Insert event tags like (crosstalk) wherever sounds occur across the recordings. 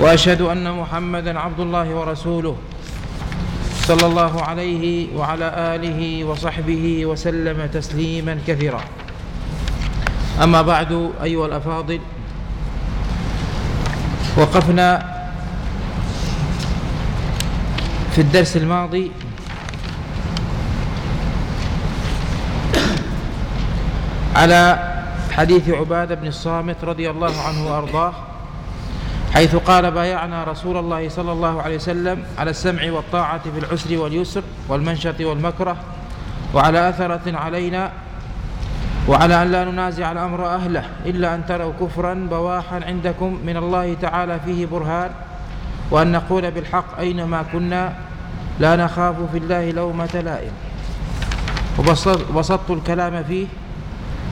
وأشهد أن محمدا عبد الله ورسوله صلى الله عليه وعلى آله وصحبه وسلم تسليما كثيرا. أما بعد أيها الأفاضل وقفنا في الدرس الماضي على حديث عبادة بن الصامت رضي الله عنه وأرضاه. حيث قال بايعنا رسول الله صلى الله عليه وسلم على السمع والطاعة في العسر واليسر والمنشط والمكره وعلى أثرة علينا وعلى أن لا ننازع الأمر أهله إلا أن تروا كفرا بواحا عندكم من الله تعالى فيه برهان وأن نقول بالحق أينما كنا لا نخاف في الله لومة لائم. وبسطت الكلام فيه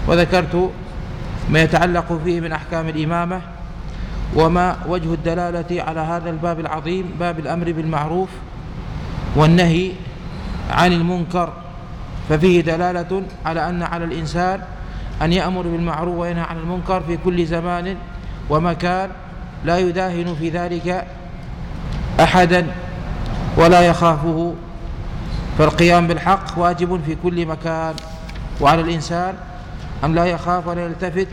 وذكرت ما يتعلق فيه من أحكام الإمامة وما وجه الدلالة على هذا الباب العظيم باب الأمر بالمعروف والنهي عن المنكر. ففيه دلالة على أن على الإنسان أن يأمر بالمعروف وينهى عن المنكر في كل زمان ومكان لا يداهن في ذلك أحدا ولا يخافه. فالقيام بالحق واجب في كل مكان. وعلى الإنسان أن لا يخاف ولا يلتفت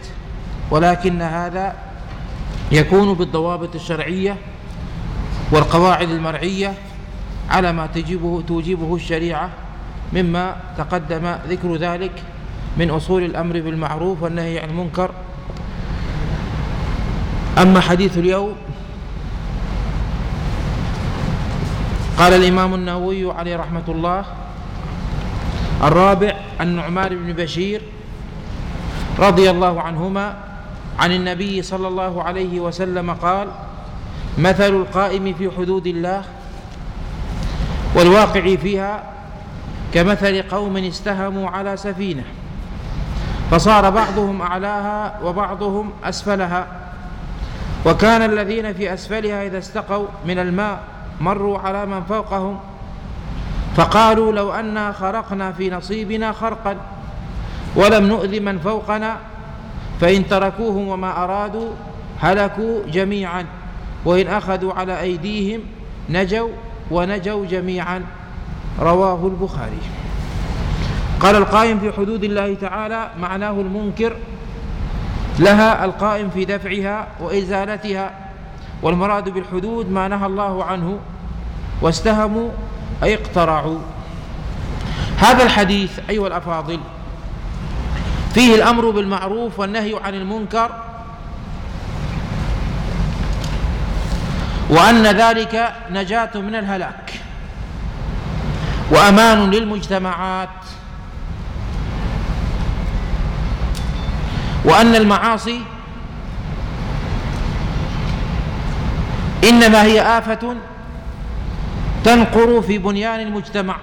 ولكن هذا يكون بالضوابط الشرعية والقواعد المرعية على ما تجيبه توجبه الشريعة مما تقدم ذكر ذلك من أصول الأمر بالمعروف والنهي عن المنكر. أما حديث اليوم قال الإمام النووي عليه رحمة الله الرابع النعمان بن بشير رضي الله عنهما عن النبي صلى الله عليه وسلم قال مثل القائم في حدود الله والواقع فيها كمثل قوم استهموا على سفينة فصار بعضهم أعلاها وبعضهم أسفلها وكان الذين في أسفلها إذا استقوا من الماء مروا على من فوقهم فقالوا لو أنا خرقنا في نصيبنا خرقا ولم نؤذ من فوقنا فإن تركوهم وما أرادوا هلكوا جميعا وإن أخذوا على أيديهم نجوا ونجوا جميعا. رواه البخاري. قال القائم في حدود الله تعالى معناه المنكر لها القائم في دفعها وإزالتها والمراد بالحدود ما نهى الله عنه واستهموا أي اقترعوا. هذا الحديث أيها الأفاضل فيه الأمر بالمعروف والنهي عن المنكر وأن ذلك نجاة من الهلاك وأمان للمجتمعات وأن المعاصي إنما هي آفة تنقر في بنيان المجتمع.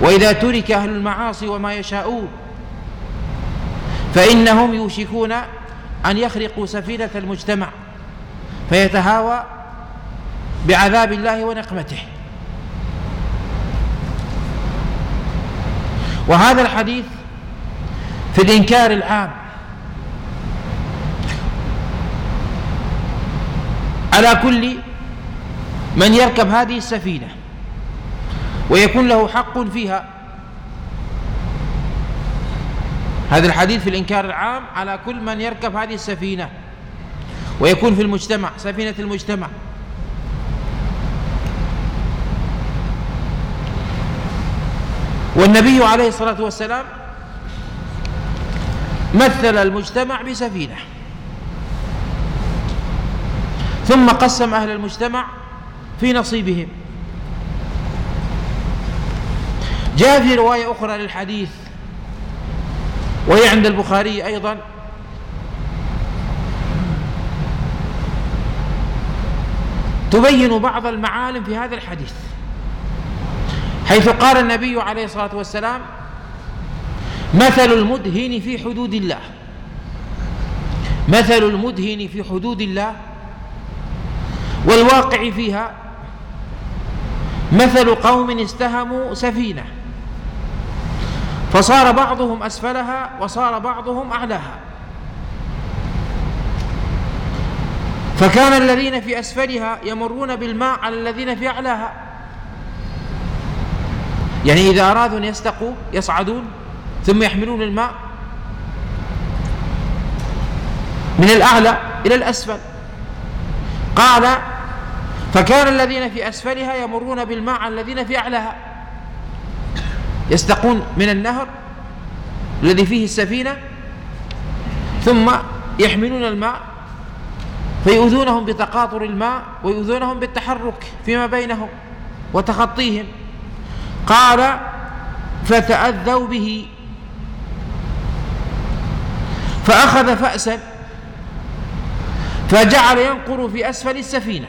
وإذا ترك أهل المعاصي وما يشاءون فإنهم يوشكون أن يخرقوا سفينة المجتمع فيتهاوى بعذاب الله ونقمته. وهذا الحديث في الإنكار العام على كل من يركب هذه السفينة ويكون له حق فيها هذا الحديث في الإنكار العام على كل من يركب هذه السفينة ويكون في المجتمع سفينة المجتمع. والنبي عليه الصلاة والسلام مثل المجتمع بسفينة. ثم قسم أهل المجتمع في نصيبهم. جاء في رواية أخرى للحديث وهي عند البخاري أيضا. تبين بعض المعالم في هذا الحديث. حيث قال النبي عليه الصلاة والسلام مثل المدهن في حدود الله. مثل المدهن في حدود الله. والواقع فيها مثل قوم استهموا سفينة. فصار بعضهم أسفلها وصار بعضهم أعلاها. فكان الذين في أسفلها يمرون بالماء على الذين في أعلاها. يعني إذا أرادوا أن يستقوا يصعدون ثم يحملون الماء من الأعلى إلى الأسفل. قال فكان الذين في أسفلها يمرون بالماء على الذين في أعلاها. يستقون من النهر الذي فيه السفينة ثم يحملون الماء فيؤذونهم بتقاطر الماء ويؤذونهم بالتحرك فيما بينهم وتخطيهم. قال فتأذوا به. فأخذ فأسا فجعل ينقر في أسفل السفينة.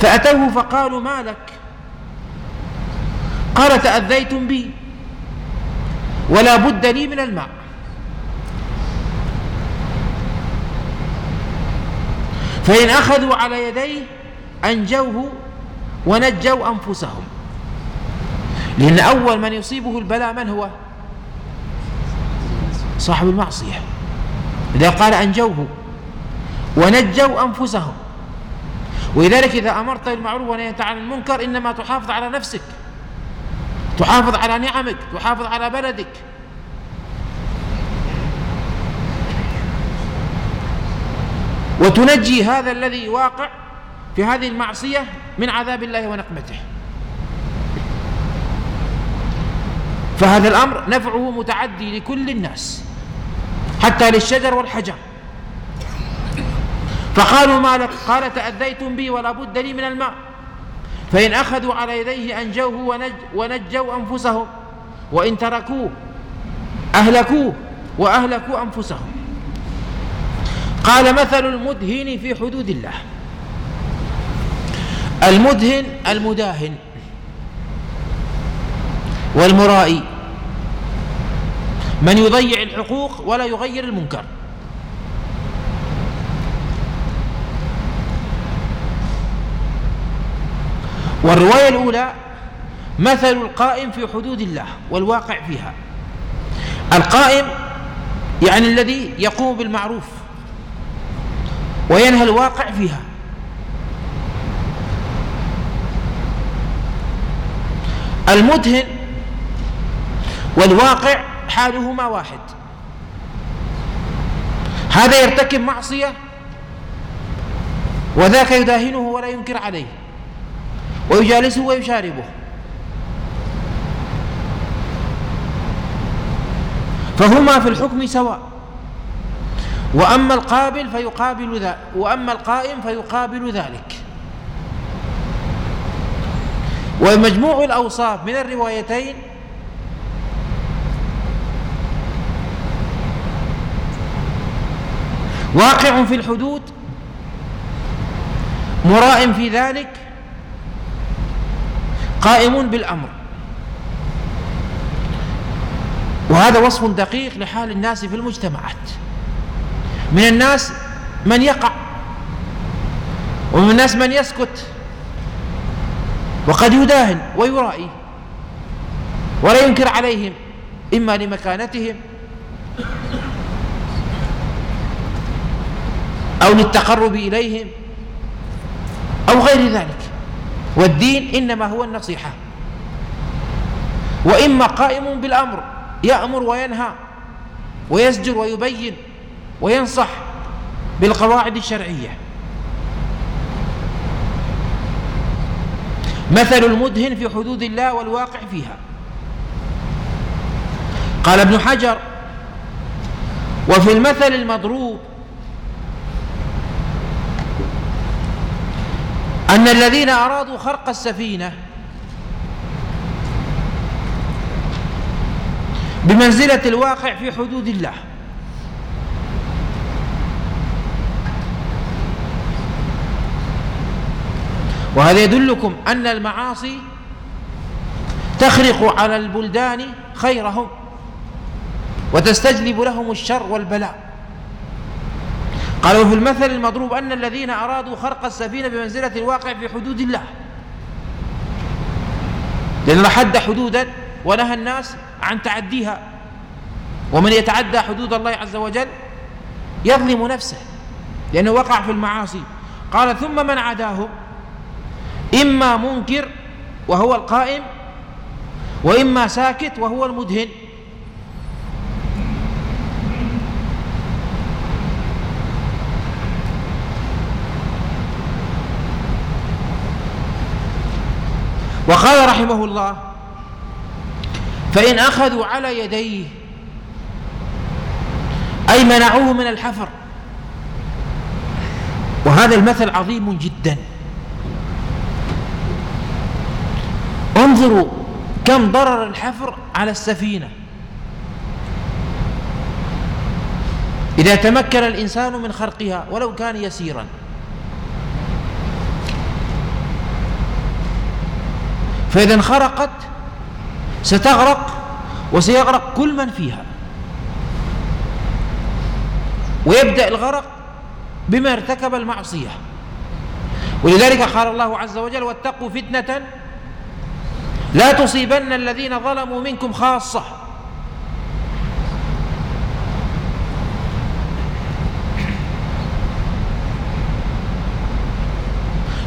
فأتوه فقالوا ما لك؟ قال تأذيتم بي. ولا بد لي من الماء. فإن أخذوا على يديه أنجوه ونجوا أنفسهم. لأن أول من يصيبه البلاء من هو؟ صاحب المعصية. إذا قال أنجوه ونجوا أنفسهم. ولذلك إذا أمرت بالمعروف ونهيت عن المنكر إنما تحافظ على نفسك. تحافظ على نعمك تحافظ على بلدك. وتنجي هذا الذي واقع في هذه المعصية من عذاب الله ونقمته. فهذا الأمر نفعه متعدي لكل الناس حتى للشجر والحجر. فقالوا ما لك؟ قال تأذيتم بي ولا بد لي من الماء. فإن أخذوا على يديه أنجوه ونج ونجوا أنفسهم وإن تركوه أهلكوه وأهلكوا أنفسهم. قال مثل المدهن في حدود الله. المدهن المداهن والمرائي. من يضيع الحقوق ولا يغير المنكر. والرواية الأولى مثل القائم في حدود الله والواقع فيها. القائم يعني الذي يقوم بالمعروف وينهى الواقع فيها. المدهن والواقع حالهما واحد. هذا يرتكب معصية وذاك يداهنه ولا ينكر عليه. ويجالسه ويشاربه. فهما في الحكم سواء. وأما القابل فيقابل ذلك وأما القائم فيقابل ذلك. ومجموع الأوصاف من الروايتين واقع في الحدود مراء في ذلك قائم بالأمر. وهذا وصف دقيق لحال الناس في المجتمعات. من الناس من يقع ومن الناس من يسكت وقد يداهن ويرائي ولا ينكر عليهم إما لمكانتهم أو للتقرب إليهم أو غير ذلك. والدين إنما هو النصيحة. وإما قائم بالأمر يأمر وينهى ويزجر ويبين وينصح بالقواعد الشرعية. مثل المدهن في حدود الله والواقع فيها. قال ابن حجر وفي المثل المضروب أن الذين أرادوا خرق السفينة بمنزلة الواقع في حدود الله وهذا يدلكم أن المعاصي تخرق على البلدان خيرهم وتستجلب لهم الشر والبلاء. قالوا في المثل المضروب أن الذين أرادوا خرق السفينة بمنزلة الواقع في حدود الله. لأن حد حدودا ونهى الناس عن تعديها. ومن يتعدى حدود الله عز وجل يظلم نفسه لأنه وقع في المعاصي. قال ثم من عداه؟ إما منكر وهو القائم وإما ساكت وهو المدهن. وقال رحمه الله فإن أخذوا على يديه أي منعوه من الحفر. وهذا المثل عظيم جدا. انظروا كم ضرر الحفر على السفينة. إذا تمكن الإنسان من خرقها ولو كان يسيرا. فإذا انخرقت ستغرق وسيغرق كل من فيها. ويبدأ الغرق بما ارتكب المعصية. ولذلك قال الله عز وجل واتقوا فتنة لا تصيبن الذين ظلموا منكم خاصة.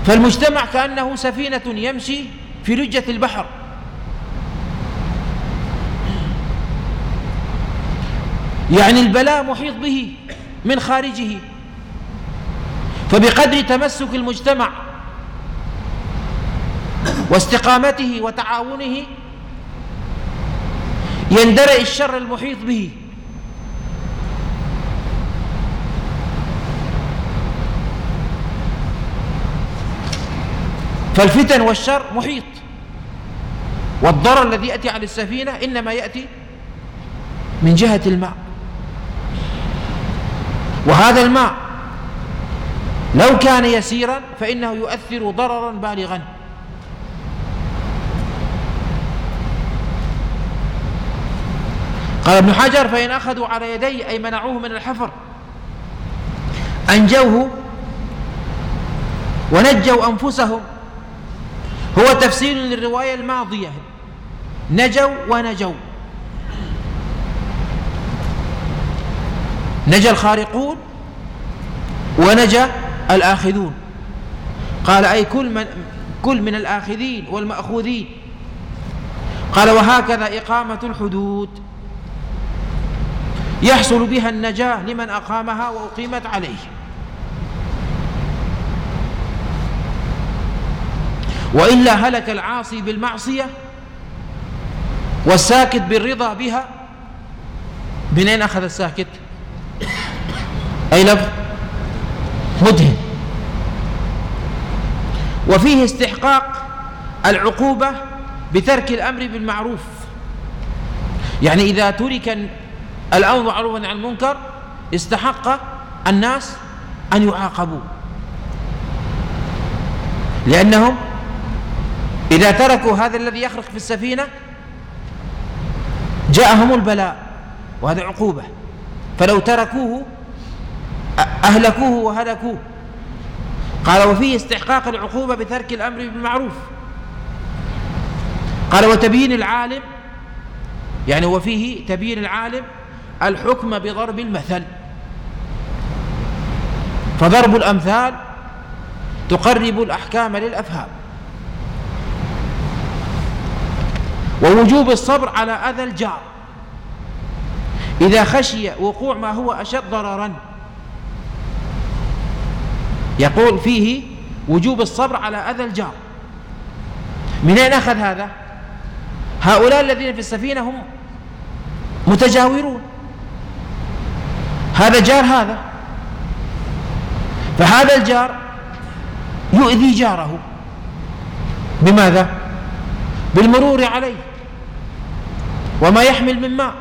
فالمجتمع كأنه سفينة يمشي في لجة البحر. يعني البلاء محيط به من خارجه. فبقدر تمسك المجتمع واستقامته وتعاونه يندرئ الشر المحيط به. فالفتن والشر محيط. والضرر الذي يأتي على السفينة إنما يأتي من جهة الماء. وهذا الماء لو كان يسيرا فإنه يؤثر ضررا بالغا. قال ابن حجر فإن أخذوا على يديه أي منعوه من الحفر أنجوه ونجوا أنفسهم هو تفسير للرواية الماضية. نجوا ونجوا. نجا الخارقون ونجا الآخذون. قال أي كل من كل من الآخذين والمأخوذين. قال وهكذا إقامة الحدود. يحصل بها النجاة لمن أقامها وأقيمت عليه. وإلا هلك العاصي بالمعصية والساكت بالرضا بها من أين أخذ الساكت؟ أي لفظ مدهن. وفيه استحقاق العقوبة بترك الأمر بالمعروف. يعني إذا ترك الأمر معروفا عن المنكر استحق الناس أن يعاقبوا لأنهم إذا تركوا هذا الذي يخرق في السفينة جاءهم البلاء وهذا عقوبة. فلو تركوه أهلكوه وهلكوه. قال وفيه استحقاق العقوبة بترك الأمر بالمعروف. قال وتبيين العالم يعني وفيه تبيين العالم الحكم بضرب المثل. فضرب الأمثال تقرب الأحكام للأفهام. ووجوب الصبر على أذى الجار. إذا خشي وقوع ما هو أشد ضررا. يقول فيه وجوب الصبر على أذى الجار. من أين أخذ هذا؟ هؤلاء الذين في السفينة هم متجاورون. هذا جار هذا. فهذا الجار يؤذي جاره. بماذا؟ بالمرور عليه. وما يحمل من ماء.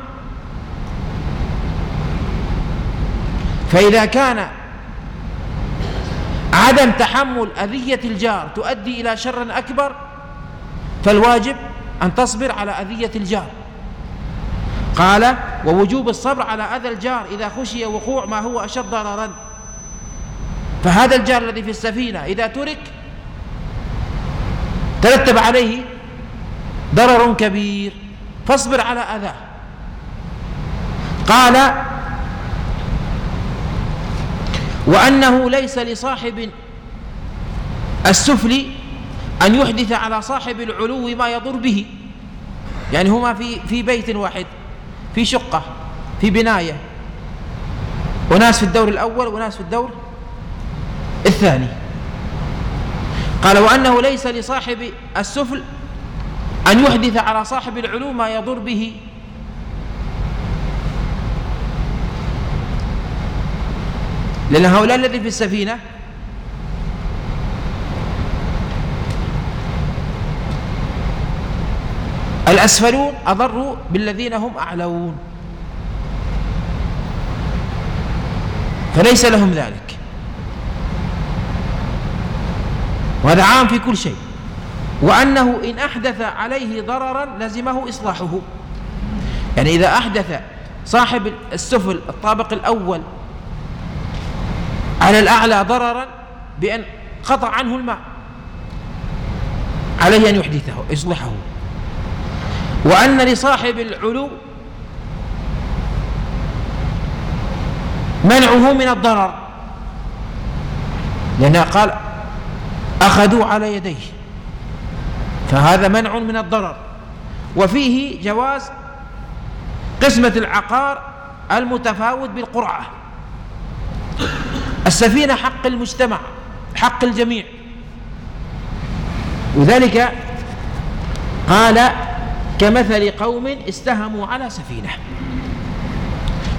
فإذا كان عدم تحمل أذية الجار تؤدي إلى شر أكبر فالواجب أن تصبر على أذية الجار. قال ووجوب الصبر على أذى الجار إذا خشي وقوع ما هو أشد ضررا. فهذا الجار الذي في السفينة إذا ترك ترتب عليه ضرر كبير. فاصبر على أذاه. قال وأنه ليس لصاحب السفل أن يحدث على صاحب العلو ما يضر به. يعني هما في في بيت واحد في شقة في بناية. وناس في الدور الأول وناس في الدور الثاني. قال وأنه ليس لصاحب السفل أن يحدث على صاحب العلو ما يضر به. لأن هؤلاء الذي في السفينة الأسفلون أضروا بالذين هم أعلون. فليس لهم ذلك. وهذا عام في كل شيء. وأنه إن أحدث عليه ضررا لزمه إصلاحه. يعني إذا أحدث صاحب السفل الطابق الأول على الأعلى ضررا بأن قطع عنه الماء عليه أن يحدثه يصلحه وأن لصاحب العلو منعه من الضرر لأنه قال أخذوا على يديه. فهذا منع من الضرر. وفيه جواز قسمة العقار المتفاوت بالقرعة. السفينة حق المجتمع حق الجميع. وذلك قال كمثل قوم استهموا على سفينة.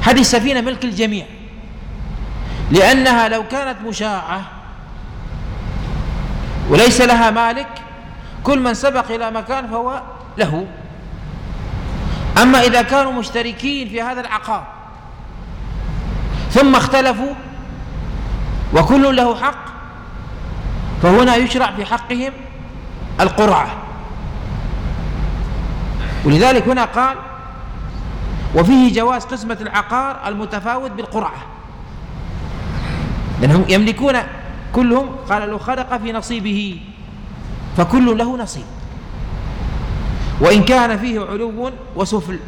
هذه السفينة ملك الجميع. لأنها لو كانت مشاعة وليس لها مالك كل من سبق إلى مكان فهو له. أما إذا كانوا مشتركين في هذا العقار ثم اختلفوا وكل له حق فهنا يشرع في حقهم القرعة. ولذلك هنا قال وفيه جواز قسمة العقار المتفاوت بالقرعة. لأنهم يملكون كلهم قال لو خلق في نصيبه. فكل له نصيب. وإن كان فيه علو وسفل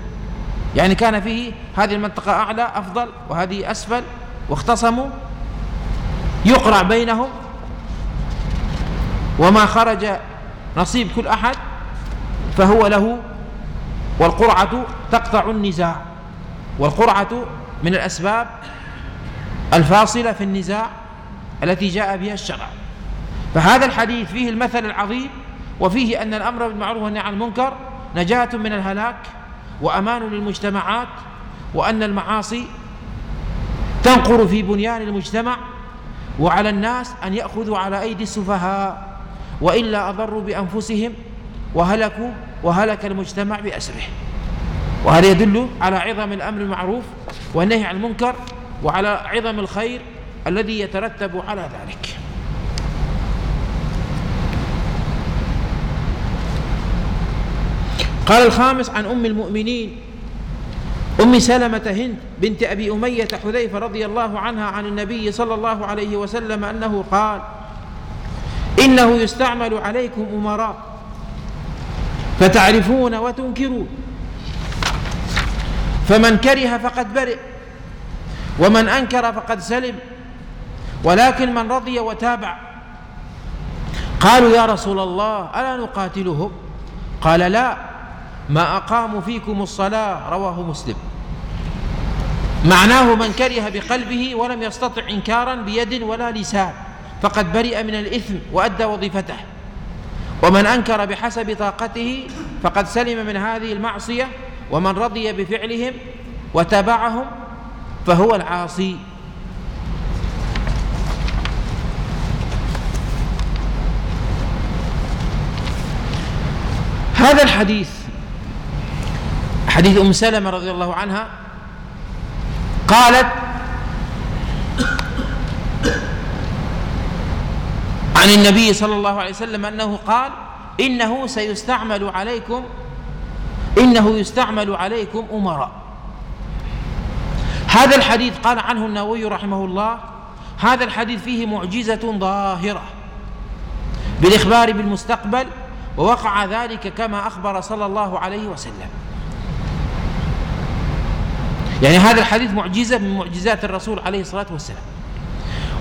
يعني كان فيه هذه المنطقة أعلى أفضل وهذه أسفل واختصموا يقرع بينهم. وما خرج نصيب كل أحد فهو له والقرعة تقطع النزاع. والقرعة من الأسباب الفاصلة في النزاع التي جاء بها الشرع. فهذا الحديث فيه المثل العظيم وفيه أن الأمر بالمعروف والنهي عن المنكر نجاة من الهلاك وأمان للمجتمعات وأن المعاصي تنقر في بنيان المجتمع وعلى الناس أن يأخذوا على أيدي السفهاء وإلا أضروا بأنفسهم وهلكوا وهلك المجتمع بأسره. وهذا يدل على عظم الأمر المعروف والنهي عن المنكر وعلى عظم الخير الذي يترتب على ذلك. قال الخامس عن أم المؤمنين أم سلمة هند بنت أبي أمية حذيفة رضي الله عنها عن النبي صلى الله عليه وسلم أنه قال إنه يستعمل عليكم أمراء فتعرفون وتنكرون فمن كره فقد برئ ومن أنكر فقد سلم ولكن من رضي وتابع. قالوا يا رسول الله ألا نقاتلهم؟ قال لا. ما أقاموا فيكم الصلاة رواه مسلم. معناه من كره بقلبه ولم يستطع إنكارا بيد ولا لسان فقد برئ من الإثم وأدى وظيفته. ومن أنكر بحسب طاقته فقد سلم من هذه المعصية ومن رضي بفعلهم وتابعهم فهو العاصي. هذا الحديث حديث أم سلمة رضي الله عنها قالت عن النبي صلى الله عليه وسلم أنه قال إنه سيستعمل عليكم إنه يستعمل عليكم أمراء. هذا الحديث قال عنه النووي رحمه الله هذا الحديث فيه معجزة ظاهرة بالإخبار بالمستقبل ووقع ذلك كما أخبر صلى الله عليه وسلم. يعني هذا الحديث معجزة من معجزات الرسول عليه الصلاة والسلام.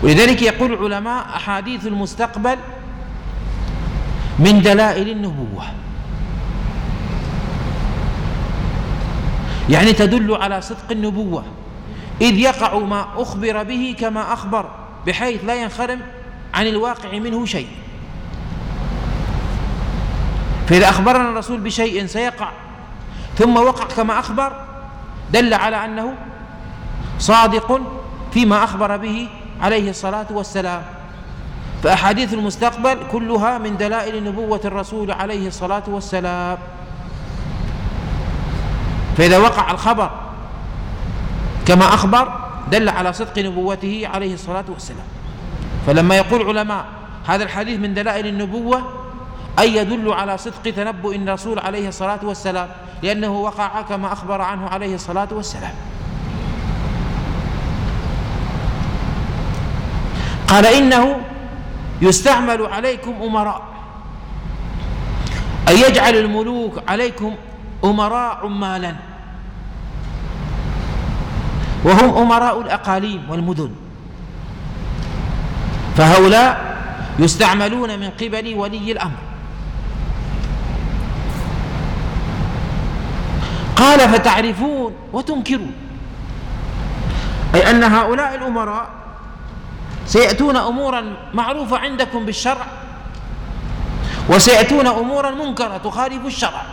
ولذلك يقول العلماء أحاديث المستقبل من دلائل النبوة. يعني تدل على صدق النبوة. إذ يقع ما أخبر به كما أخبر بحيث لا ينخرم عن الواقع منه شيء. فإذا أخبرنا الرسول بشيء سيقع ثم وقع كما أخبر دل على أنه صادق فيما أخبر به عليه الصلاة والسلام. فأحاديث المستقبل كلها من دلائل نبوة الرسول عليه الصلاة والسلام. فإذا وقع الخبر كما أخبر دل على صدق نبوته عليه الصلاة والسلام. فلما يقول علماء هذا الحديث من دلائل النبوة أي يدل على صدق تنبؤ الرسول عليه الصلاة والسلام؟ لأنه وقع كما أخبر عنه عليه الصلاة والسلام. قال إنه يستعمل عليكم أمراء أن يجعل الملوك عليكم أمراء عمالا. وهم أمراء الأقاليم والمدن. فهؤلاء يستعملون من قبل ولي الأمر. قال فتعرفون وتنكرون. أي أن هؤلاء الأمراء سيأتون أمورا معروفة عندكم بالشرع وسيأتون أمورا منكرة تخالف الشرع.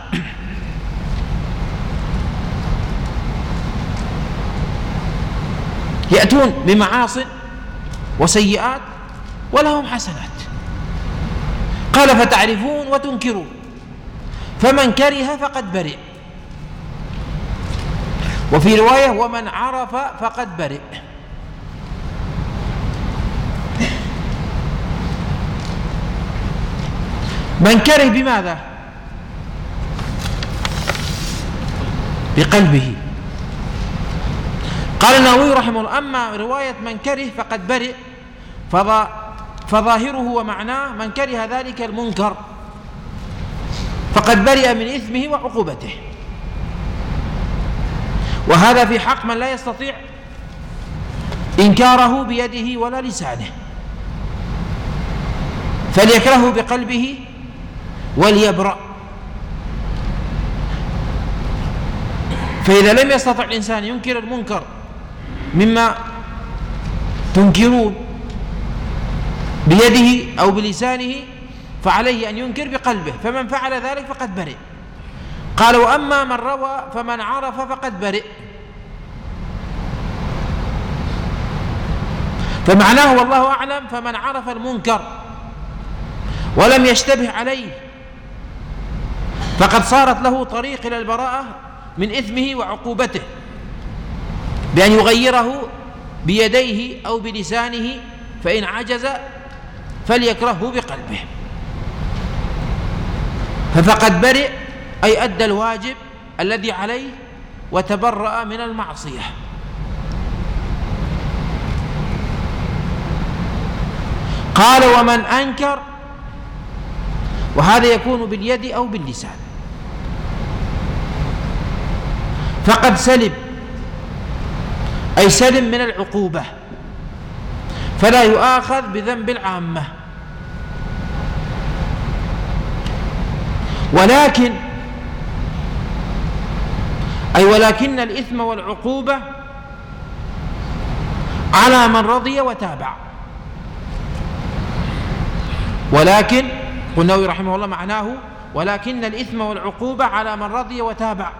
يأتون بمعاصي وسيئات ولهم حسنات. قال فتعرفون وتنكرون فمن كره فقد برئ. وفي رواية ومن عرف فقد برئ. من كره بماذا؟ بقلبه. قال النووي رحمه الله أما رواية من كره فقد برئ فظاهره ومعناه من كره ذلك المنكر. فقد برئ من إثمه وعقوبته. وهذا في حق من لا يستطيع إنكاره بيده ولا لسانه. فليكرهه بقلبه وليبرأ. فإذا لم يستطع الإنسان ينكر المنكر مما تنكرون بيده أو بلسانه فعليه أن ينكر بقلبه. فمن فعل ذلك فقد برئ. قال وأما من روى فمن عرف فقد برئ. فمعناه والله أعلم فمن عرف المنكر ولم يشتبه عليه فقد صارت له طريق إلى البراءة من إثمه وعقوبته بأن يغيره بيديه أو بلسانه فإن عجز فليكرهه بقلبه. ففقد برئ أي أدى الواجب الذي عليه وتبرأ من المعصية. قال ومن أنكر وهذا يكون باليد أو باللسان. فقد سلم أي سلم من العقوبة فلا يؤاخذ بذنب العامة. ولكن أي ولكن الإثم والعقوبة على من رضي وتابع. ولكن قلنا رحمه الله معناه ولكن الإثم والعقوبة على من رضي وتابع.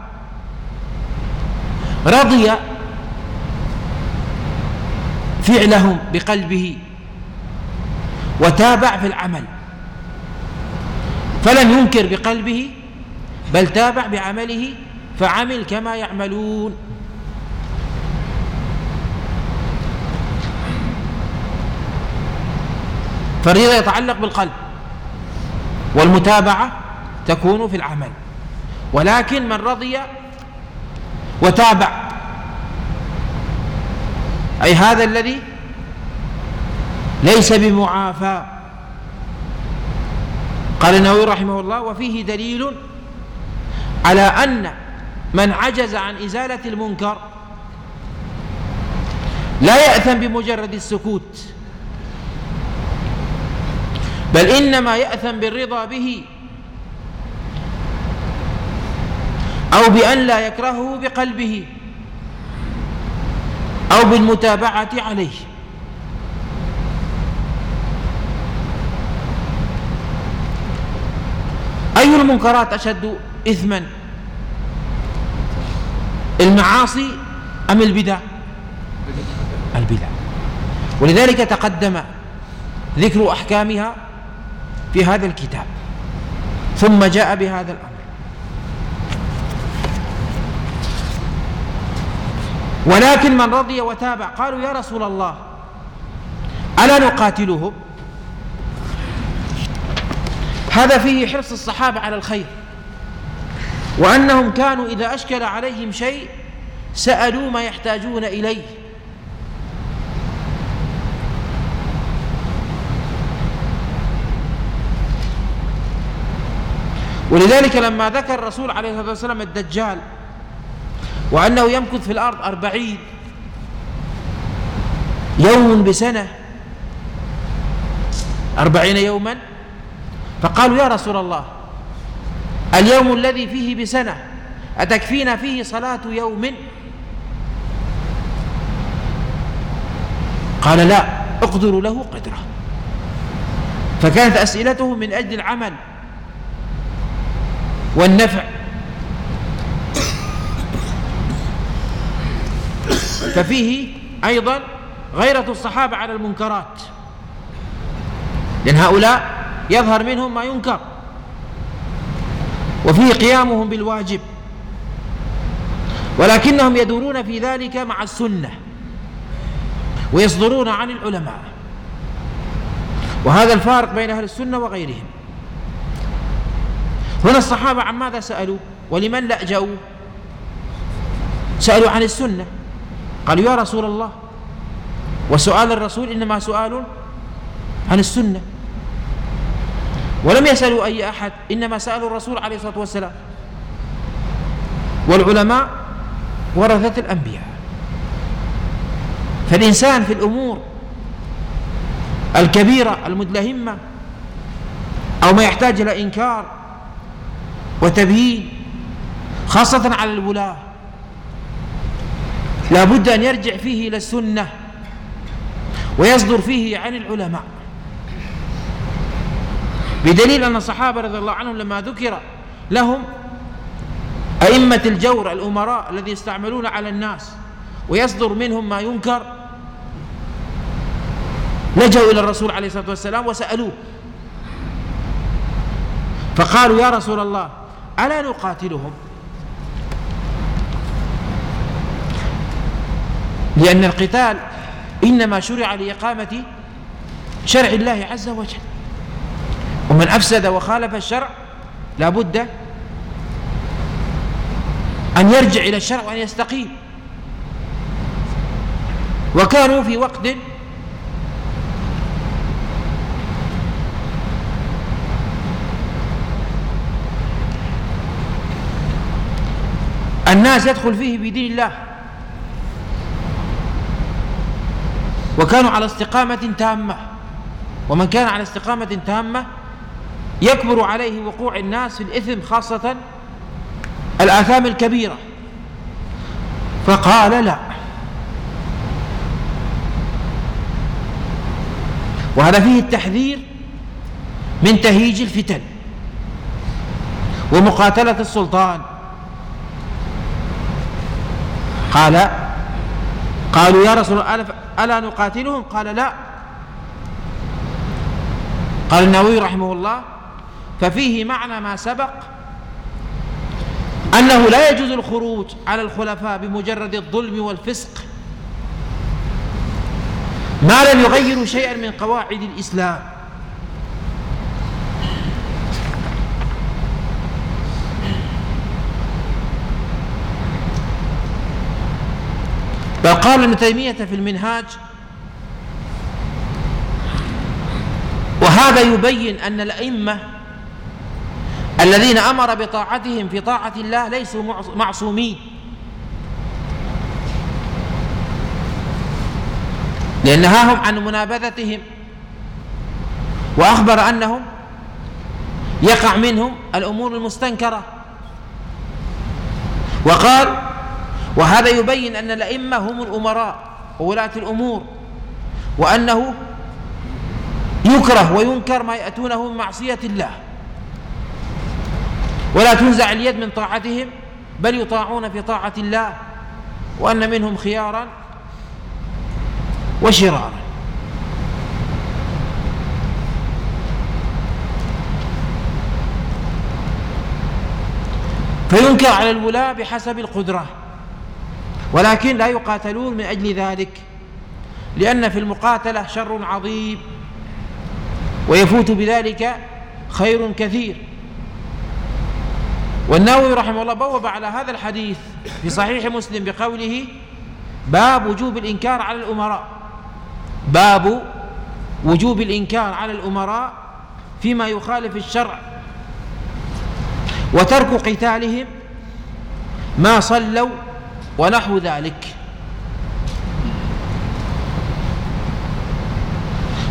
رضي فعلهم بقلبه وتابع في العمل. فلم ينكر بقلبه بل تابع بعمله فعمل كما يعملون. فالرضا يتعلق بالقلب والمتابعة تكون في العمل. ولكن من رضي وتابع أي هذا الذي ليس بمعافى. قال النووي رحمه الله وفيه دليل على أن من عجز عن إزالة المنكر لا يأثم بمجرد السكوت بل إنما يأثم بالرضا به أو بأن لا يكرهه بقلبه أو بالمتابعة عليه. أي المنكرات أشد إثما؟ المعاصي أم البدع؟ البدع. ولذلك تقدم ذكر أحكامها في هذا الكتاب. ثم جاء بهذا الأمر. ولكن من رضي وتابع قالوا يا رسول الله ألا نقاتلهم هذا فيه حرص الصحابة على الخير. وأنهم كانوا إذا أشكل عليهم شيء سألوا ما يحتاجون إليه. ولذلك لما ذكر الرسول عليه الصلاة والسلام الدجال وأنه يمكث في الأرض أربعين يوم بسنة أربعين يوما فقالوا يا رسول الله اليوم الذي فيه بسنة أتكفينا فيه صلاة يوم؟ قال لا اقدروا له قدرة. فكانت أسئلته من أجل العمل والنفع. ففيه أيضا غيرة الصحابة على المنكرات. لأن هؤلاء يظهر منهم ما ينكر. وفيه قيامهم بالواجب. ولكنهم يدورون في ذلك مع السنة ويصدرون عن العلماء. وهذا الفارق بين أهل السنة وغيرهم. هنا الصحابة عن ماذا سألوا؟ ولمن لأجأوا سألوا عن السنة. قالوا يا رسول الله. وسؤال الرسول إنما سؤال عن السنة. ولم يسألوا أي أحد إنما سألوا الرسول عليه الصلاة والسلام. والعلماء ورثة الأنبياء. فالإنسان في الأمور الكبيرة المدلهمة أو ما يحتاج إلى إنكار وتبيين خاصة على الولاة لا بد أن يرجع فيه إلى السنة ويصدر فيه عن العلماء. بدليل أن الصحابة رضي الله عنهم لما ذكر لهم أئمة الجور الأمراء الذي يستعملون على الناس ويصدر منهم ما ينكر لجوا إلى الرسول عليه الصلاة والسلام وسألوه. فقالوا يا رسول الله ألا نقاتلهم؟ لأن القتال إنما شرع لإقامة شرع الله عز وجل. ومن أفسد وخالف الشرع لا بد أن يرجع إلى الشرع وأن يستقيم. وكانوا في وقت الناس يدخل فيه بدين الله. وكانوا على استقامة تامة. ومن كان على استقامة تامة يكبر عليه وقوع الناس في الإثم خاصة الآثام الكبيرة. فقال لا. وهذا فيه التحذير من تهيج الفتن ومقاتلة السلطان. قال قالوا يا رسول الله ألا نقاتلهم؟ قال لا. قال النووي رحمه الله ففيه معنى ما سبق أنه لا يجوز الخروج على الخلفاء بمجرد الظلم والفسق ما لم يغيروا شيئا من قواعد الإسلام. بل قال ابن تيمية في المنهاج وهذا يبين أن الأئمة الذين أمر بطاعتهم في طاعة الله ليسوا معصومين. لأن عن منابذتهم. وأخبر أنهم يقع منهم الأمور المستنكرة. وقال وهذا يبين أن الأئمة هم الأمراء وولاة الأمور وأنه يكره وينكر ما يأتونه من معصية الله. ولا تنزع اليد من طاعتهم بل يطاعون في طاعة الله وأن منهم خيارا وشرارا. فينكر على الولاة بحسب القدرة ولكن لا يقاتلون من أجل ذلك لأن في المقاتلة شر عظيم ويفوت بذلك خير كثير. والنووي رحمه الله بوب على هذا الحديث في صحيح مسلم بقوله باب وجوب الإنكار على الأمراء. باب وجوب الإنكار على الأمراء فيما يخالف الشرع وترك قتالهم ما صلوا ونحو ذلك.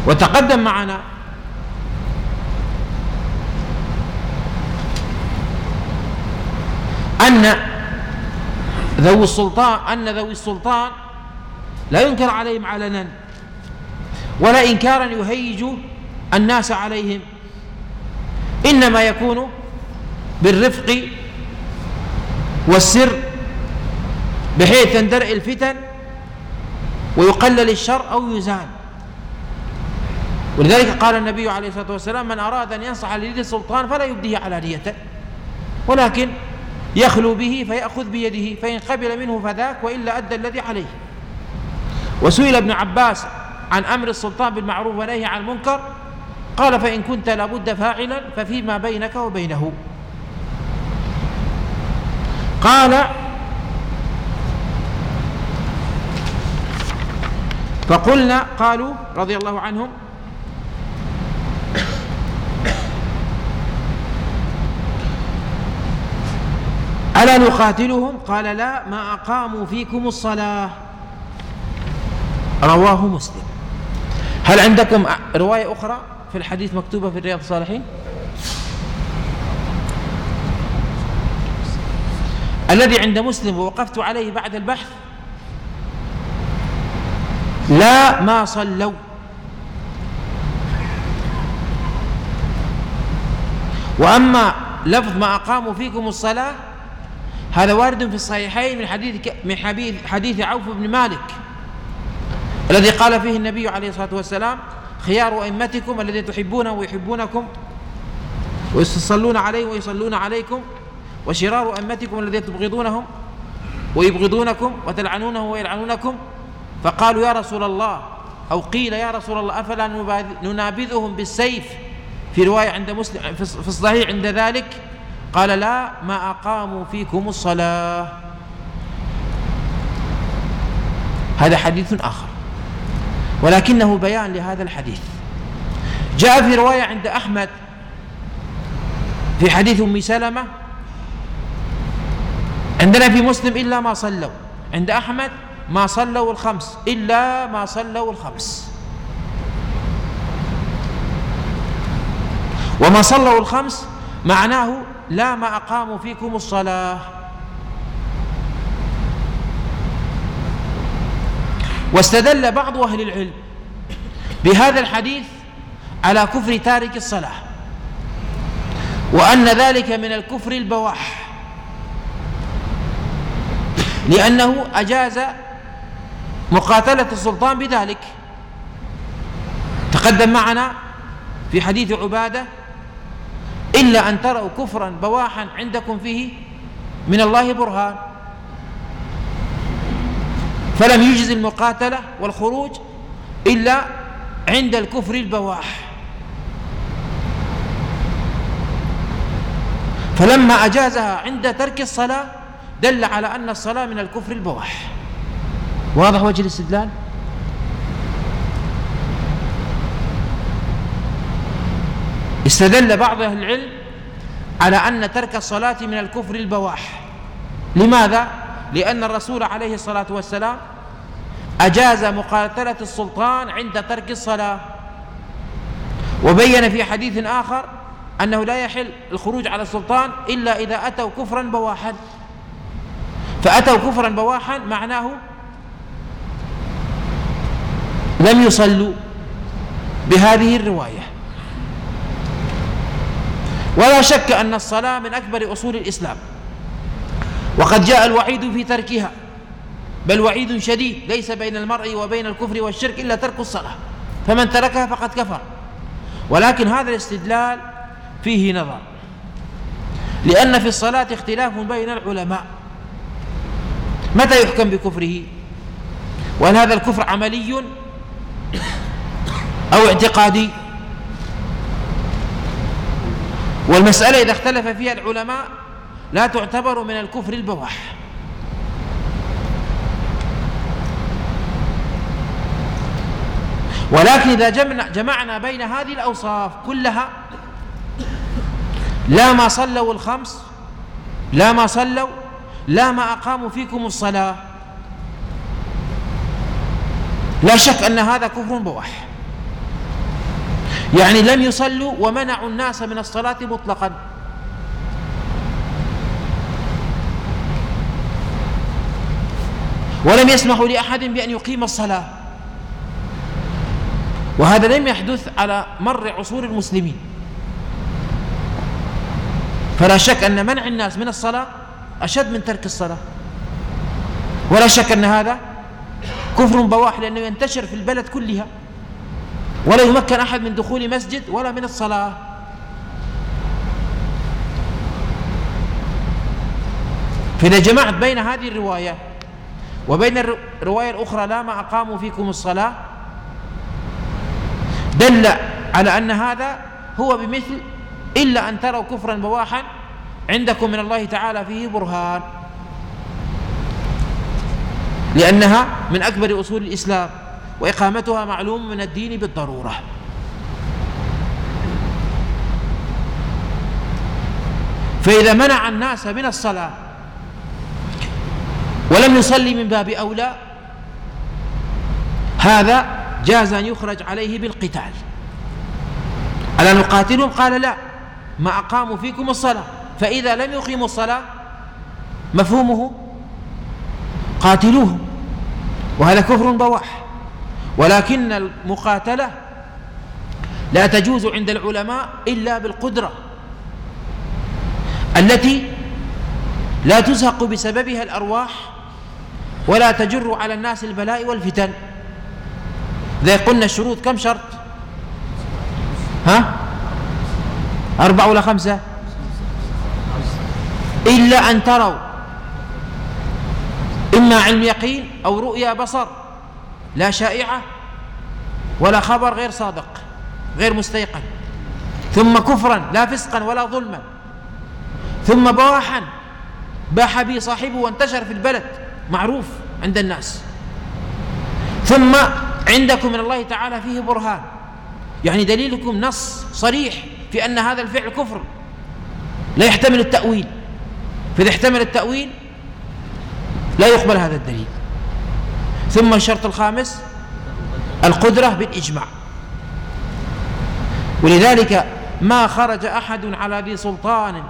وتقدم معنا أن ذوي السلطان أن ذوي السلطان لا ينكر عليهم علنا ولا إنكارا يهيج الناس عليهم. إنما يكون بالرفق والسر بحيث تندرئ الفتن ويقلل الشر أو يزال. ولذلك قال النبي عليه الصلاة والسلام من أراد أن ينصح لذي السلطان فلا يبديه علانية ولكن يخلو به فيأخذ بيده فإن قبل منه فذاك وإلا أدى الذي عليه. وسئل ابن عباس عن أمر السلطان بالمعروف ونهي عن المنكر قال فإن كنت لابد فاعلا ففيما بينك وبينه. قال فقلنا قالوا رضي الله عنهم ألا نقاتلهم؟ قال لا ما أقاموا فيكم الصلاة. رواه مسلم. هل عندكم رواية أخرى في الحديث مكتوبة في رياض الصالحين؟ الذي عند مسلم ووقفت عليه بعد البحث لا ما صلوا. وأما لفظ ما أقاموا فيكم الصلاة هذا وارد في الصحيحين من حديث من حديث عوف بن مالك الذي قال فيه النبي عليه الصلاة والسلام خيار أئمتكم الذين تحبونه ويحبونكم ويصلون عليه ويصلون عليكم وشرار أئمتكم الذين تبغضونهم ويبغضونكم وتلعنونه ويلعنونكم فقالوا يا رسول الله أو قيل يا رسول الله أفلا ننابذهم بالسيف في رواية عند مسلم في الصحيح عند ذلك؟ قال لا ما أقاموا فيكم الصلاة. هذا حديث آخر. ولكنه بيان لهذا الحديث. جاء في رواية عند أحمد في حديث أم سلمة عندنا في مسلم إلا ما صلوا. عند أحمد ما صلوا الخمس إلا ما صلوا الخمس. وما صلوا الخمس معناه لا ما أقاموا فيكم الصلاة. واستدل بعض أهل العلم بهذا الحديث على كفر تارك الصلاة وأن ذلك من الكفر البواح لأنه أجاز مقاتلة السلطان بذلك. تقدم معنا في حديث عبادة إلا أن تروا كفرا بواحا عندكم فيه من الله برهان. فلم يجز المقاتلة والخروج إلا عند الكفر البواح. فلما أجازها عند ترك الصلاة دل على أن الصلاة من الكفر البواح. واضح وجه الاستدلال؟ استدل بعض أهل العلم على أن ترك الصلاة من الكفر البواح. لماذا؟ لأن الرسول عليه الصلاة والسلام أجاز مقاتلة السلطان عند ترك الصلاة. وبين في حديث آخر أنه لا يحل الخروج على السلطان إلا إذا أتوا كفرا بواحا. فأتوا كفرا بواحا معناه لم يصلوا بهذه الرواية. ولا شك أن الصلاة من أكبر أصول الإسلام. وقد جاء الوعيد في تركها بل وعيد شديد ليس بين المرء وبين الكفر والشرك إلا ترك الصلاة. فمن تركها فقد كفر. ولكن هذا الاستدلال فيه نظر. لأن في الصلاة اختلاف بين العلماء. متى يحكم بكفره؟ وهل هذا الكفر عملي أو اعتقادي؟ والمسألة إذا اختلف فيها العلماء لا تعتبر من الكفر البواح. ولكن إذا جمعنا, بين هذه الأوصاف كلها لا ما صلوا الخمس لا ما صلوا لا ما أقاموا فيكم الصلاة لا شك أن هذا كفر بواح. يعني لم يصلوا ومنعوا الناس من الصلاة مطلقا. ولم يسمحوا لأحد بأن يقيم الصلاة. وهذا لم يحدث على مر عصور المسلمين. فلا شك أن منع الناس من الصلاة أشد من ترك الصلاة. ولا شك أن هذا كفر بواح لأنه ينتشر في البلد كلها. ولا يمكن أحد من دخول مسجد ولا من الصلاة. فإذا جمعت بين هذه الرواية وبين الرواية الأخرى لا ما أقاموا فيكم الصلاة. دل على أن هذا هو بمثل إلا أن تروا كفرا بواحا عندكم من الله تعالى فيه برهان. لأنها من أكبر أصول الإسلام. وإقامتها معلوم من الدين بالضرورة. فإذا منع الناس من الصلاة ولم يصلي من باب أولى هذا جاز أن يخرج عليه بالقتال. ألا نقاتلهم؟ قال لا. ما أقاموا فيكم الصلاة. فإذا لم يقيموا الصلاة مفهومه؟ قاتلوهم. وهذا كفر بواح. ولكن المقاتلة لا تجوز عند العلماء إلا بالقدرة التي لا تزهق بسببها الأرواح ولا تجر على الناس البلاء والفتن. إذا قلنا الشروط كم شرط؟ ها؟ أربعة ولا خمسة؟ إلا أن تروا إما علم يقين أو رؤيا بصر. لا شائعة ولا خبر غير صادق غير مستيقن. ثم كفرا لا فسقا ولا ظلما. ثم بواحا باح به صاحبه وانتشر في البلد معروف عند الناس. ثم عندكم من الله تعالى فيه برهان. يعني دليلكم نص صريح في أن هذا الفعل كفر. لا يحتمل التأويل. فإذا احتمل التأويل لا يقبل هذا الدليل. ثم الشرط الخامس القدرة بالإجماع. ولذلك ما خرج أحد على ذي سلطان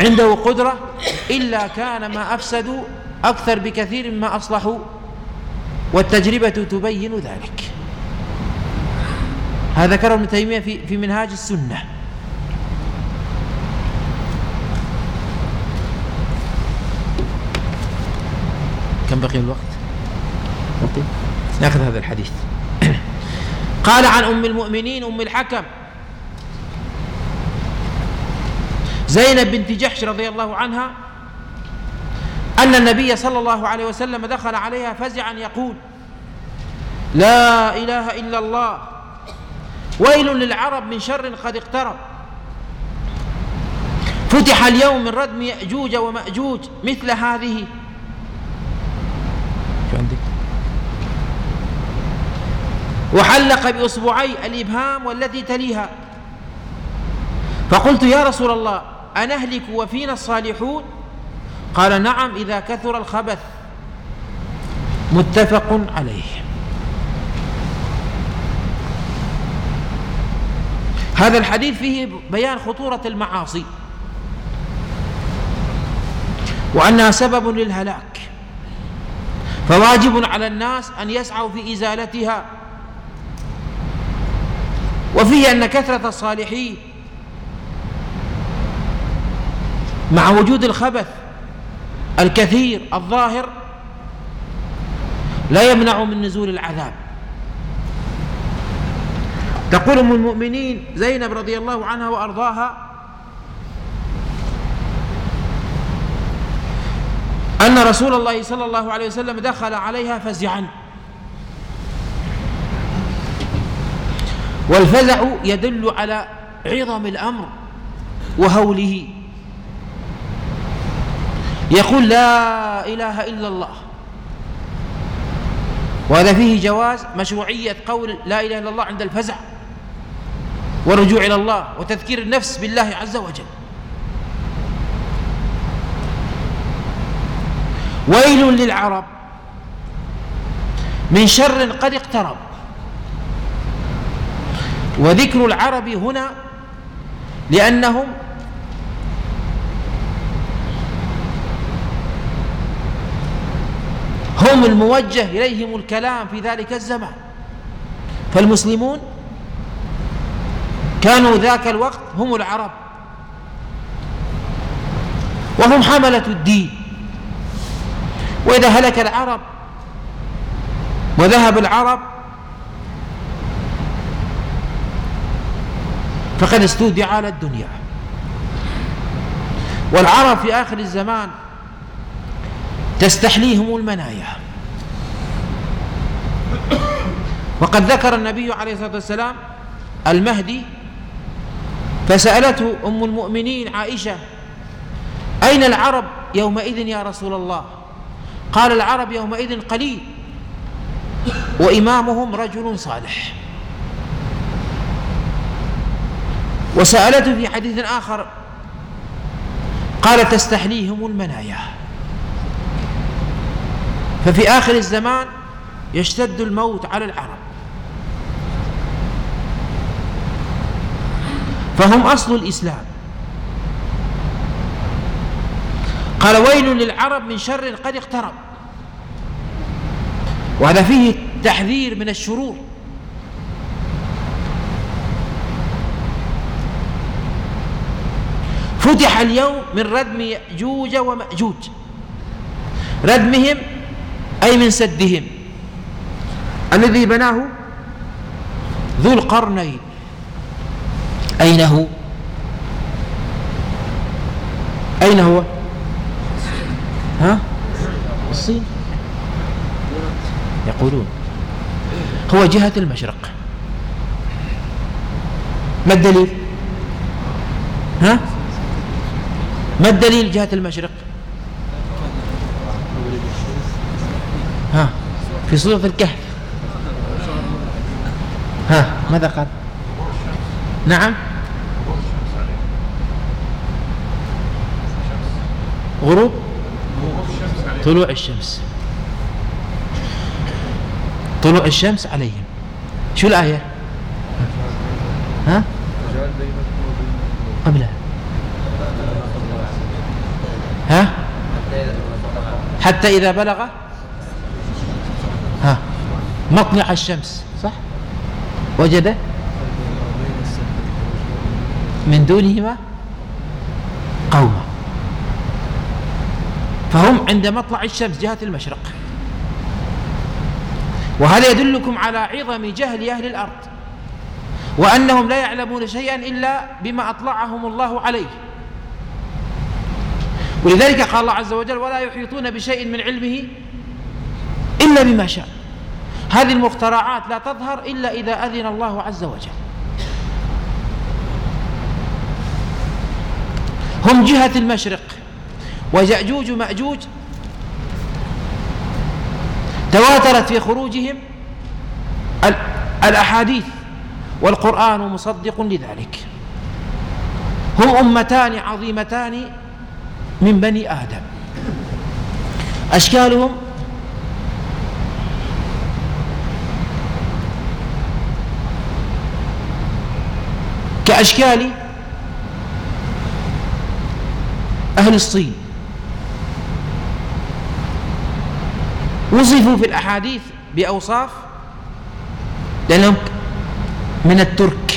عنده قدرة إلا كان ما أفسدوا أكثر بكثير مما أصلحوا والتجربة تبين ذلك. هذا ذكره ابن تيمية في, في منهاج السنة. كم بقي الوقت. نأخذ هذا الحديث. (coughs) قال عن أم المؤمنين أم الحكم. زينب بنت جحش رضي الله عنها أن النبي صلى الله عليه وسلم دخل عليها فزعا يقول لا إله إلا الله ويل للعرب من شر قد اقترب. فتح اليوم من ردم يأجوج ومأجوج مثل هذه وحلق بإصبعي الإبهام والتي تليها. فقلت يا رسول الله أنهلك وفينا الصالحون؟ قال نعم إذا كثر الخبث. متفق عليه. هذا الحديث فيه بيان خطورة المعاصي. وأنها سبب للهلاك. فواجب على الناس أن يسعوا في إزالتها. وفيه أن كثرة الصالحين مع وجود الخبث الكثير الظاهر لا يمنع من نزول العذاب. تقول أم المؤمنين زينب رضي الله عنها وأرضاها أن رسول الله صلى الله عليه وسلم دخل عليها فزعا. والفزع يدل على عظم الأمر وهوله. يقول لا إله إلا الله. وهذا فيه جواز مشروعية قول لا إله إلا الله عند الفزع والرجوع إلى الله وتذكير النفس بالله عز وجل. ويل للعرب من شر قد اقترب. وذكر العرب هنا لأنهم هم الموجه إليهم الكلام في ذلك الزمان. فالمسلمون كانوا ذاك الوقت هم العرب. وهم حملة الدين. وإذا هلك العرب وذهب العرب فقد استودع على الدنيا. والعرب في آخر الزمان تستحليهم المنايا. وقد ذكر النبي عليه الصلاة والسلام المهدي فسألته أم المؤمنين عائشة أين العرب يومئذ يا رسول الله؟ قال العرب يومئذ قليل وإمامهم رجل صالح. وسألته في حديث آخر قال تستحليهم المنايا. ففي آخر الزمان يشتد الموت على العرب. فهم أصل الإسلام. قال ويل للعرب من شر قد اقترب. وهذا فيه تحذير من الشرور. فتح اليوم من ردم يأجوج ومأجوج. ردمهم أي من سدهم. الذي بناه ذو القرنين. أين هو؟ أين هو؟ ها؟ الصين. يقولون. هو جهة المشرق. ما الدليل؟ ها؟ ما الدليل جهة المشرق؟ ها في سورة الكهف. ها ماذا قال؟ نعم. غروب؟ طلوع الشمس. طلوع الشمس عليهم. شو الآية؟ ها؟ قبلها ها حتى إذا بلغ ها مطلع الشمس صح؟ وجد من دونهما قوما. فهم عند مطلع الشمس جهة المشرق. وهذا يدلكم على عظم جهل أهل الأرض وأنهم لا يعلمون شيئا إلا بما أطلعهم الله عليه. ولذلك قال الله عز وجل ولا يحيطون بشيء من علمه إلا بما شاء. هذه المخترعات لا تظهر إلا إذا أذن الله عز وجل. هم جهة المشرق ويأجوج مأجوج تواترت في خروجهم الأحاديث والقرآن مصدق لذلك. هم أمتان عظيمتان من بني آدم. أشكالهم؟ كأشكال أهل الصين. وصفوا في الأحاديث بأوصاف لأنهم من الترك.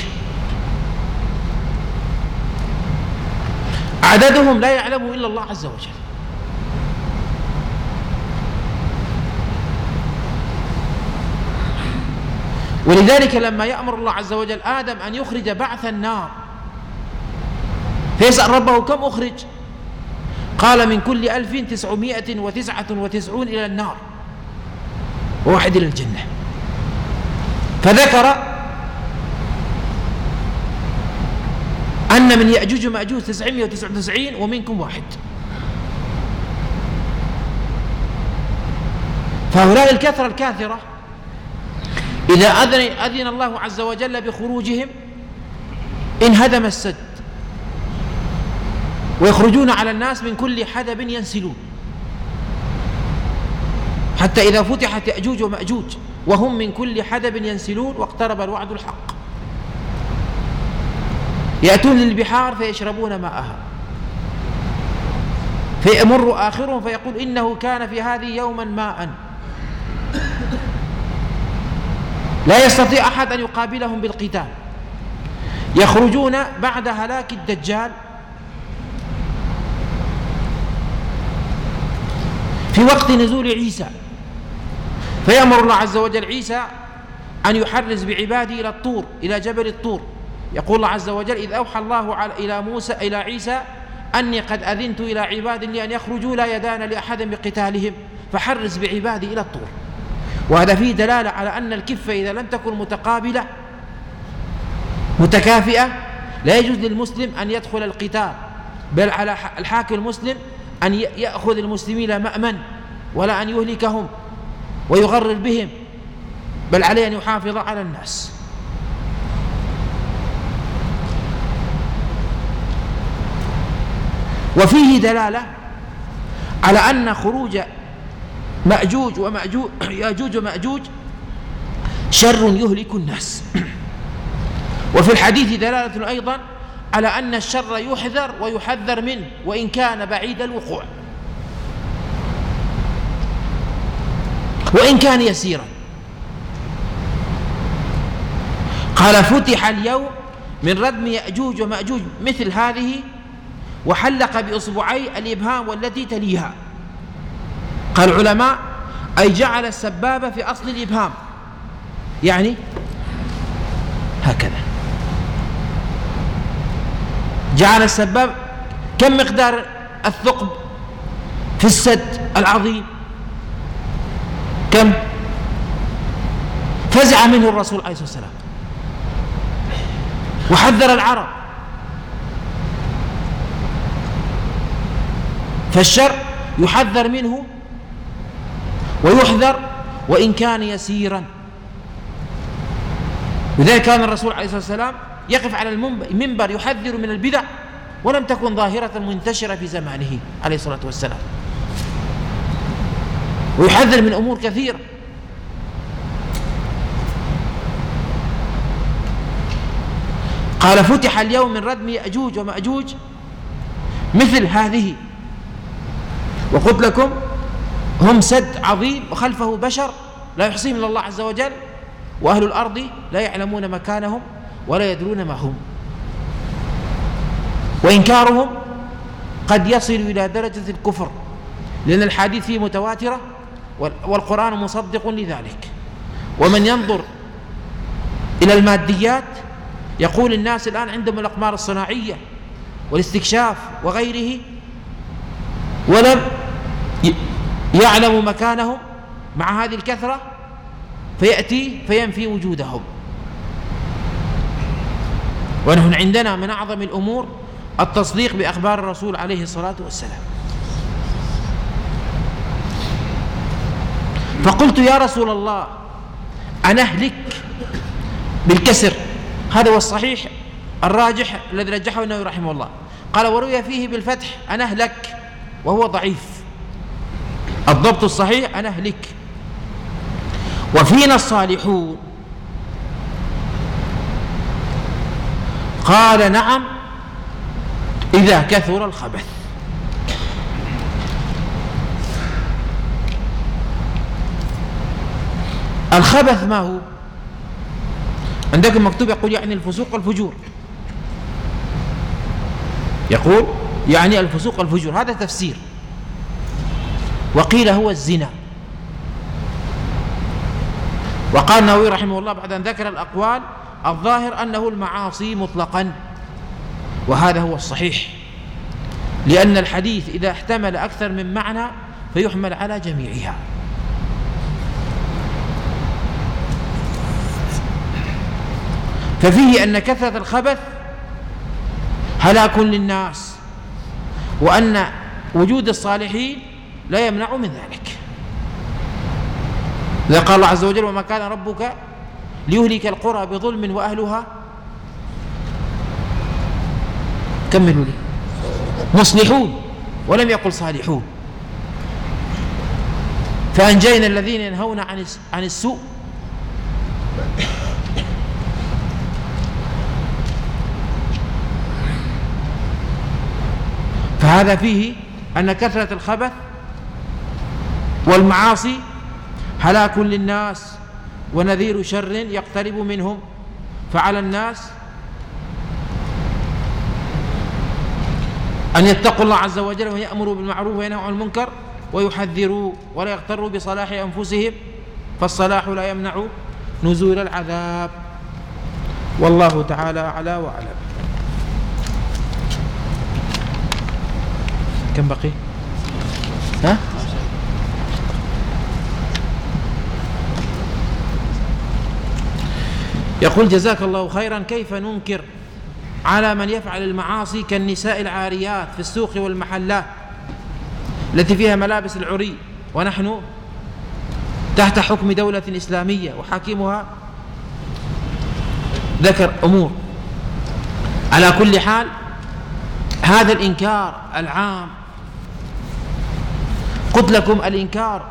عددهم لا يعلمه إلا الله عز وجل. ولذلك لما يأمر الله عز وجل آدم أن يخرج بعث النار فيسأل ربه كم أخرج؟ قال من كل ألف تسعمائة وتسعة وتسعون إلى النار وواحد إلى الجنة. فذكر أن من يأجوج ومأجوج تسعمائة وتسعة وتسعين ومنكم واحد. فهؤلاء الكثرة الكاثرة إذا أذن, أذن الله عز وجل بخروجهم انهدم السد. ويخرجون على الناس من كل حدب ينسلون. حتى إذا فتحت يأجوج ومأجوج وهم من كل حدب ينسلون واقترب الوعد الحق. يأتون للبحار فيشربون ماءها. فيمر آخرهم فيقول إنه كان في هذه يوما ماء. لا يستطيع أحد أن يقابلهم بالقتال. يخرجون بعد هلاك الدجال. في وقت نزول عيسى. فيأمر الله عز وجل عيسى أن يحرز بعباده إلى الطور إلى جبل الطور. يقول الله عز وجل إذ أوحى الله إلى موسى إلى عيسى أني قد أذنت إلى عباد لي أن يخرجوا لا يدان لأحد بقتالهم فحرز بعبادي إلى الطور. وهذا فيه دلالة على أن الكفة إذا لم تكن متقابلة متكافئة لا يجوز للمسلم أن يدخل القتال بل على الحاكم المسلم أن يأخذ المسلمين مأمن ولا أن يهلكهم ويغرر بهم بل عليه أن يحافظ على الناس. وفيه دلالة على أن خروج مأجوج ومأجوج (clears throat) يأجوج ومأجوج شر يهلك الناس. (clears throat) وفي الحديث دلالة أيضا على أن الشر يحذر ويحذر منه وإن كان بعيد الوقوع. وإن كان يسيرا. قال فتح اليوم من ردم يأجوج ومأجوج مثل هذه وحلق بإصبعي الإبهام والتي تليها. قال العلماء أي جعل السبابة في أصل الإبهام. يعني هكذا. جعل السباب كم مقدار الثقب في السد العظيم؟ كم؟ فزع منه الرسول عليه الصلاة والسلام. وحذر العرب. فالشر يحذر منه ويحذر وإن كان يسيرا. لذلك كان الرسول عليه الصلاة والسلام يقف على المنبر يحذر من البدع ولم تكن ظاهرة منتشرة في زمانه عليه الصلاة والسلام. ويحذر من أمور كثيرة. قال فتح اليوم من ردم يأجوج ومأجوج مثل هذه وقلت لكم هم سد عظيم وخلفه بشر لا يحصيهم إلا الله عز وجل وأهل الأرض لا يعلمون مكانهم ولا يدرون ما هم. وإنكارهم قد يصل إلى درجة الكفر لأن الحديث فيه متواترة والقرآن مصدق لذلك. ومن ينظر إلى الماديات يقول الناس الآن عندهم الأقمار الصناعية والاستكشاف وغيره ولم يعلم مكانهم مع هذه الكثرة فيأتي فينفي وجودهم. ونحن عندنا من أعظم الأمور التصديق بأخبار الرسول عليه الصلاة والسلام. فقلت يا رسول الله أنهلك بالكسر. هذا هو الصحيح الراجح الذي رجحه النووي رحمه الله. قال وروي فيه بالفتح أنا أهلك وهو ضعيف. الضبط الصحيح أنا أهلك. وفينا الصالحون. قال نعم إذا كثر الخبث. الخبث ما هو؟ عندك مكتوب يقول يعني الفسوق والفجور. يقول يعني الفسوق والفجور هذا تفسير. وقيل هو الزنا. وقال النووي رحمه الله بعد أن ذكر الأقوال الظاهر أنه المعاصي مطلقا وهذا هو الصحيح. لأن الحديث إذا احتمل أكثر من معنى فيحمل على جميعها. ففيه أن كثرة الخبث هلاك للناس وأن وجود الصالحين لا يمنع من ذلك. إذا قال الله عز وجل وما كان ربك ليهلك القرى بظلم وأهلها. كملوا لي مصلحون ولم يقل صالحون. فأنجينا الذين ينهون عن عن السوء. فهذا فيه أن كثرة الخبث والمعاصي هلاك للناس ونذير شر يقترب منهم فعلى الناس أن يتقوا الله عز وجل ويأمروا بالمعروف وينهوا عن المنكر ويحذروا ولا يغتروا بصلاح أنفسهم فالصلاح لا يمنع نزول العذاب والله تعالى أعلى وأعلم. كم بقي؟ ها؟ يقول جزاك الله خيرا كيف ننكر على من يفعل المعاصي كالنساء العاريات في السوق والمحلات التي فيها ملابس العري؟ ونحن تحت حكم دولة إسلامية وحاكمها ذكر أمور. على كل حال هذا الإنكار العام قلت لكم الإنكار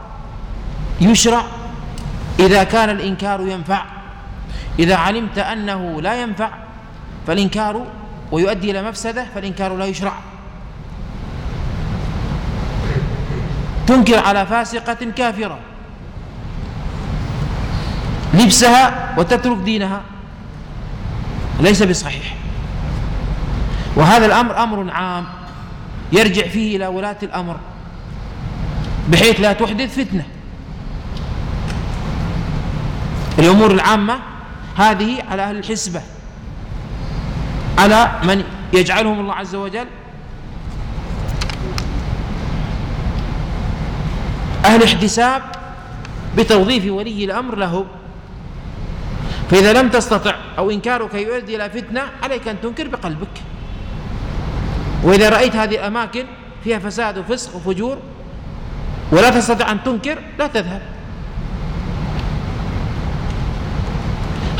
يشرع إذا كان الإنكار ينفع. إذا علمت أنه لا ينفع فالإنكار ويؤدي إلى مفسدة فالإنكار لا يشرع. تنكر على فاسقة كافرة. لبسها وتترك دينها ليس بصحيح. وهذا الأمر أمر عام يرجع فيه إلى ولاة الأمر بحيث لا تحدث فتنة. الأمور العامة هذه على أهل الحسبة. على من يجعلهم الله عز وجل؟ أهل احتساب بتوظيف ولي الأمر له فإذا لم تستطع أو إنكارك يؤدي إلى فتنة عليك أن تنكر بقلبك. وإذا رأيت هذه الأماكن فيها فساد وفسق وفجور ولا تستطيع أن تنكر لا تذهب.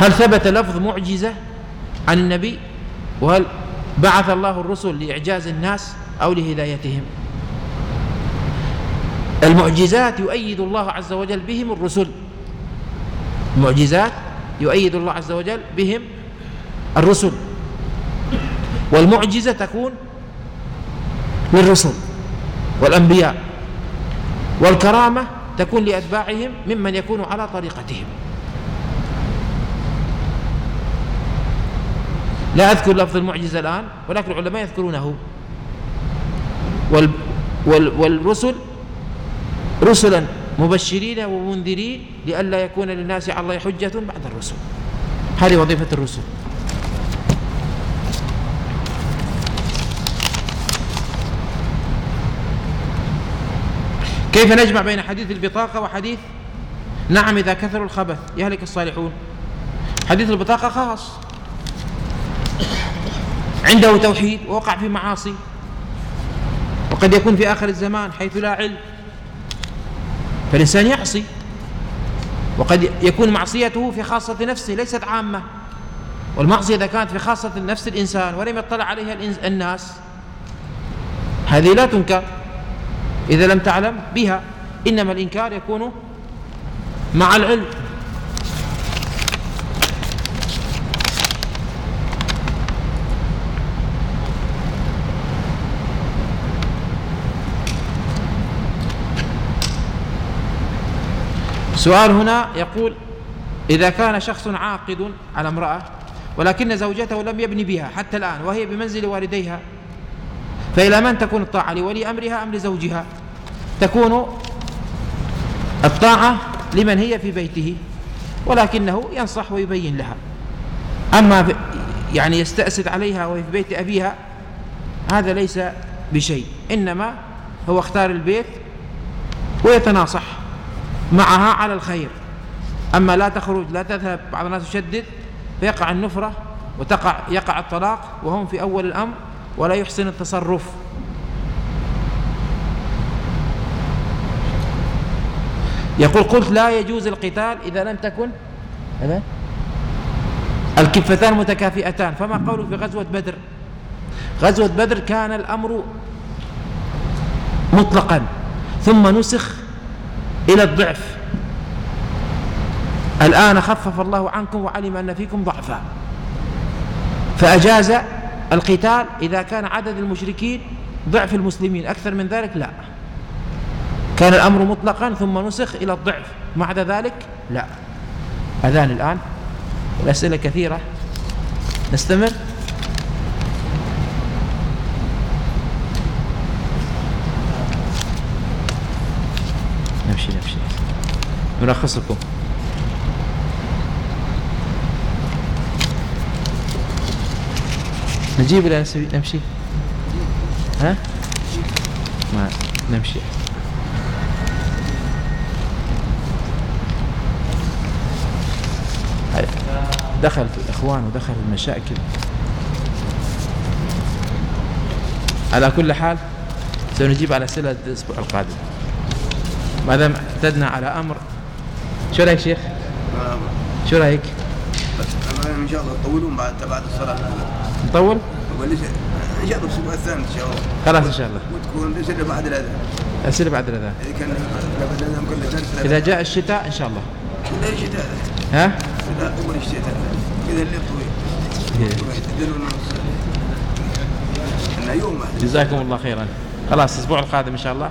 هل ثبت لفظ معجزة عن النبي؟ وهل بعث الله الرسل لإعجاز الناس أو لهدايتهم؟ المعجزات يؤيد الله عز وجل بهم الرسل. المعجزات يؤيد الله عز وجل بهم الرسل. والمعجزة تكون للرسل والأنبياء. والكرامة تكون لأتباعهم ممن يكون على طريقتهم. لا أذكر لفظ المعجزة الآن ولكن العلماء يذكرونه. وال وال والرسل رسلا مبشرين ومنذرين لئلا يكون للناس على الله حجة بعد الرسل. هذه وظيفة الرسل. كيف نجمع بين حديث البطاقة وحديث نعم إذا كثروا الخبث؟ يهلك الصالحون. حديث البطاقة خاص. عنده توحيد ووقع في معاصي. وقد يكون في آخر الزمان حيث لا علم. فالإنسان يعصي. وقد يكون معصيته في خاصة نفسه ليست عامة. والمعصية إذا كانت في خاصة نفس الإنسان ولم يطلع عليها الناس هذه لا تنكر. إذا لم تعلم بها إنما الإنكار يكون مع العلم. سؤال هنا يقول إذا كان شخص عاقد على امرأة ولكن زوجته لم يبني بها حتى الآن وهي بمنزل والديها فإلى من تكون الطاعة لولي أمرها أم لزوجها؟ تكون الطاعة لمن هي في بيته ولكنه ينصح ويبين لها. أما يعني يستأسد عليها وهي في بيت أبيها هذا ليس بشيء إنما هو اختار البيت ويتناصح. معها على الخير. أما لا تخرج لا تذهب بعض الناس يشدد فيقع النفرة وتقع يقع الطلاق وهم في أول الأمر ولا يحسن التصرف. يقول قلت لا يجوز القتال إذا لم تكن الكفتان متكافئتان. فما قوله في غزوة بدر؟ غزوة بدر كان الأمر مطلقا. ثم نسخ إلى الضعف. الآن خفف الله عنكم وعلم أن فيكم ضعفا. فأجاز القتال إذا كان عدد المشركين ضعف المسلمين أكثر من ذلك لا. كان الأمر مطلقا ثم نسخ إلى الضعف. بعد ذلك لا. أذان الآن. الأسئلة كثيرة. نستمر؟ نمشي نمشي. نرخصكم نجيب ولا نمشي. ها؟ ما نمشي. دخل الإخوان ودخل المشاكل. على كل حال سنجيب على أسئلة الأسبوع القادم. ما دام اعتدنا على أمر. شو رأيك شيخ؟ شو رأيك؟ إن شاء الله تطولون بعد بعد الصلاة. نطول؟ إن شاء الله الأسبوع الثاني إن شاء الله. خلاص إن شاء الله. وتكون اسئله بعد الأذان. اسئله بعد الأذان. إذا كان الأذان درس إذا جاء الشتاء إن شاء الله. لا الشتاء ها؟ لا أول الشتاء كذا الليل طويل. يوم جزاكم الله خيرا. خلاص الأسبوع القادم إن شاء الله.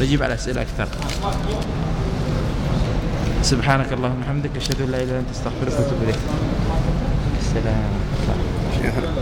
نجيب على أسئلة أكثر. سبحانك اللهم وبحمدك أشهد أن لا إله إلا أنت أستغفرك وأتوب إليك. السلام.